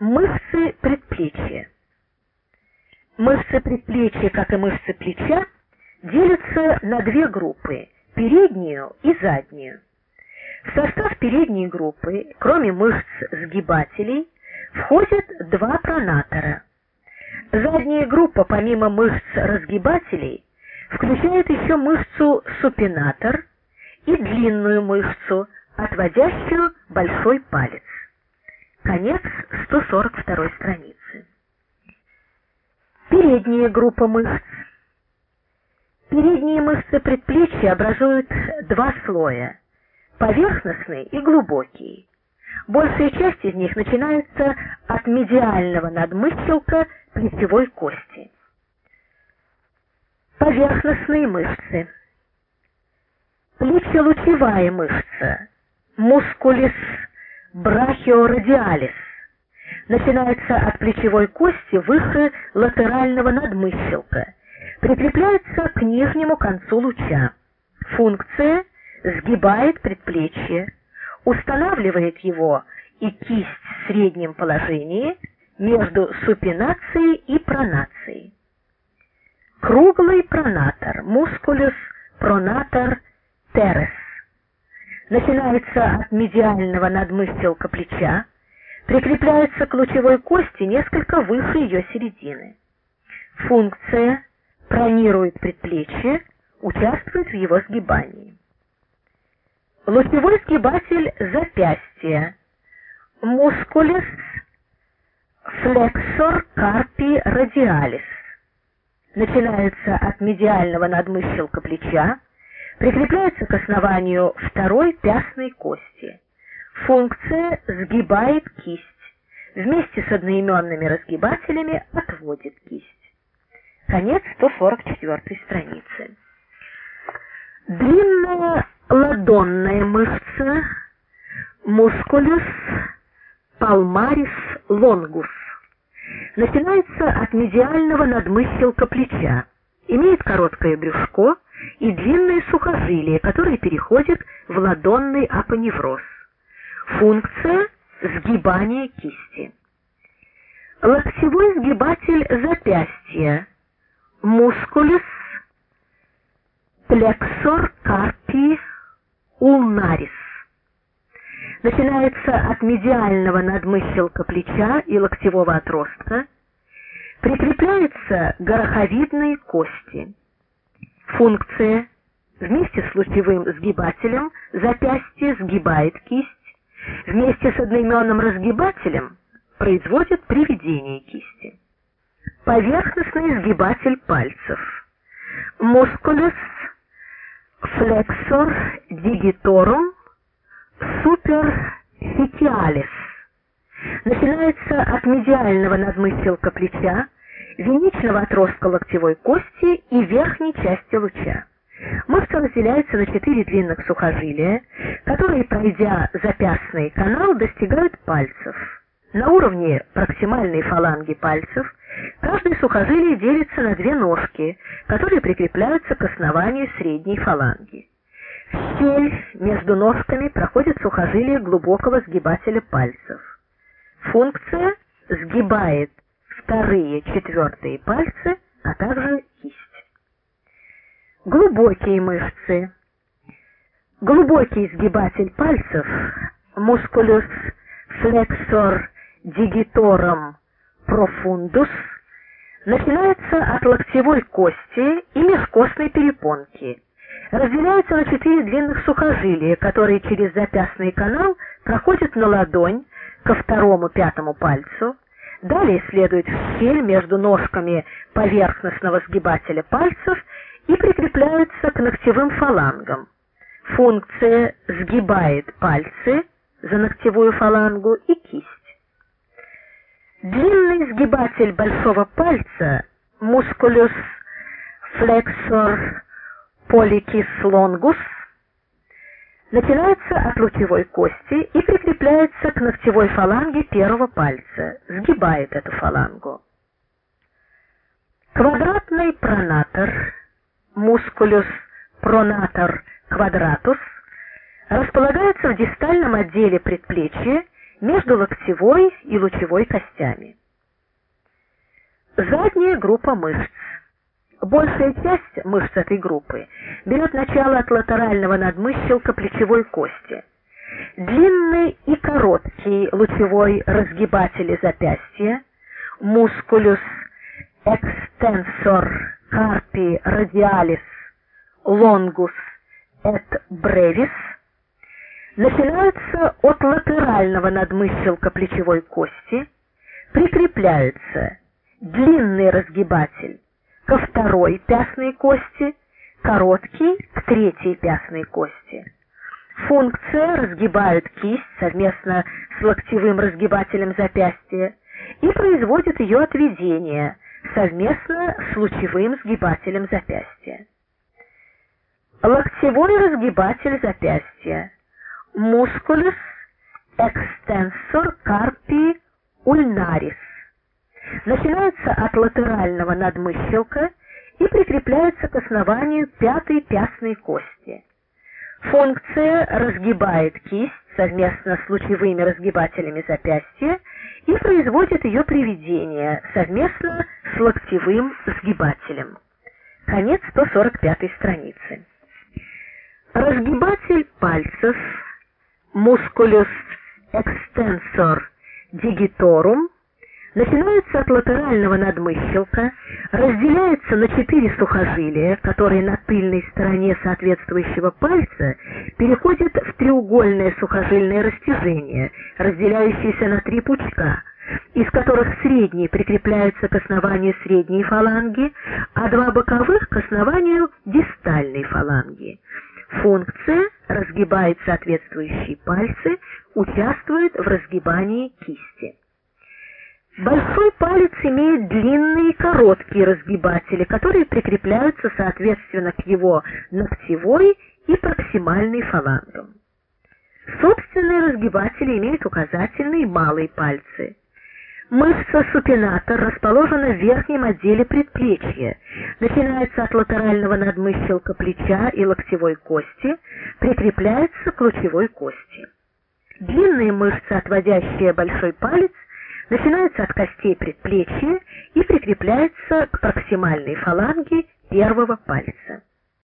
Мышцы предплечья. Мышцы предплечья, как и мышцы плеча, делятся на две группы – переднюю и заднюю. В состав передней группы, кроме мышц сгибателей, входят два пронатора. Задняя группа, помимо мышц разгибателей, включает еще мышцу супинатор и длинную мышцу, отводящую большой палец. Конец 142 страницы. Передняя группа мышц. Передние мышцы предплечья образуют два слоя – поверхностный и глубокий. Большая часть из них начинается от медиального надмыщелка плечевой кости. Поверхностные мышцы. Плечелучевая мышца, мускулис брахиорадиалис, начинается от плечевой кости выше латерального надмыщелка, прикрепляется к нижнему концу луча. Функция сгибает предплечье, устанавливает его и кисть в среднем положении между супинацией и пронацией. Круглый пронатор, мускулюс пронатор терес, начинается от медиального надмыстилка плеча, прикрепляется к лучевой кости несколько выше ее середины. Функция пронирует предплечье, участвует в его сгибании. Лучевой сгибатель запястья. Мускулес флексор карпи радиалис. Начинается от медиального надмыщелка плеча, прикрепляется к основанию второй пястной кости. Функция сгибает кисть. Вместе с одноименными разгибателями отводит кисть. Конец 144 страницы. Длинная ладонная мышца мускулюс палмарис лонгус начинается от медиального надмыщелка плеча, имеет короткое брюшко и длинные сухожилия, которые переходят в ладонный апоневроз. Функция сгибания кисти. Локтевой сгибатель запястья. Мускулюс плексор карпи улнарис. Начинается от медиального надмыщелка плеча и локтевого отростка, прикрепляется гороховидные кости. Функция вместе с лучевым сгибателем запястье сгибает кисть, вместе с одноименным разгибателем производит приведение кисти. Поверхностный сгибатель пальцев. Мускулюс флексор дигиторум суперфитиалис. Начинается от медиального надмыщелка плеча, виничного отростка локтевой кости и верхней части луча. Мышца разделяется на четыре длинных сухожилия, которые, пройдя запястный канал, достигают пальцев. На уровне проксимальной фаланги пальцев каждое сухожилие делится на две ножки, которые прикрепляются к основанию средней фаланги. В щель между ножками проходит сухожилие глубокого сгибателя пальцев. Функция сгибает вторые, четвертые пальцы, а также кисть. Глубокие мышцы. Глубокий сгибатель пальцев, мускулюс флексор digitorum profundus, начинается от локтевой кости и межкостной перепонки. Разделяется на четыре длинных сухожилия, которые через запястный канал проходят на ладонь ко второму пятому пальцу, Далее следует щель между ножками поверхностного сгибателя пальцев и прикрепляются к ногтевым фалангам. Функция сгибает пальцы за ногтевую фалангу и кисть. Длинный сгибатель большого пальца мускулюс flexor pollicis longus начинается от лучевой кости и прикрепляется к ногтевой фаланге первого пальца, сгибает эту фалангу. Квадратный пронатор, мускулюс пронатор квадратус, располагается в дистальном отделе предплечья между локтевой и лучевой костями. Задняя группа мышц. Большая часть мышц этой группы берет начало от латерального надмыщелка плечевой кости. Длинный и короткий лучевой разгибатели запястья, мускулюс экстенсор carpi radialis longus et brevis начинаются от латерального надмыщелка плечевой кости, прикрепляются длинный разгибатель ко второй пястной кости, короткий к третьей пястной кости. Функция разгибают кисть совместно с локтевым разгибателем запястья и производит ее отведение совместно с лучевым сгибателем запястья. Локтевой разгибатель запястья Musculus extensor carpi ulnaris начинается от латерального надмыщелка и прикрепляется к основанию пятой пястной кости. Функция разгибает кисть совместно с лучевыми разгибателями запястья и производит ее приведение совместно с локтевым сгибателем. Конец 145 страницы. Разгибатель пальцев musculus extensor digitorum начинается от латерального надмыщелка, разделяется на четыре сухожилия, которые на тыльной стороне соответствующего пальца переходят в треугольное сухожильное растяжение, разделяющееся на три пучка, из которых средний прикрепляется к основанию средней фаланги, а два боковых к основанию дистальной фаланги. Функция разгибает соответствующие пальцы, участвует в разгибании кисти. Большой палец имеет длинные и короткие разгибатели, которые прикрепляются соответственно к его ногтевой и проксимальной фалангам. Собственные разгибатели имеют указательные и малые пальцы. Мышца супинатор расположена в верхнем отделе предплечья, начинается от латерального надмыщелка плеча и локтевой кости, прикрепляется к лучевой кости. Длинные мышцы, отводящие большой палец, начинается от костей предплечья и прикрепляется к проксимальной фаланге первого пальца.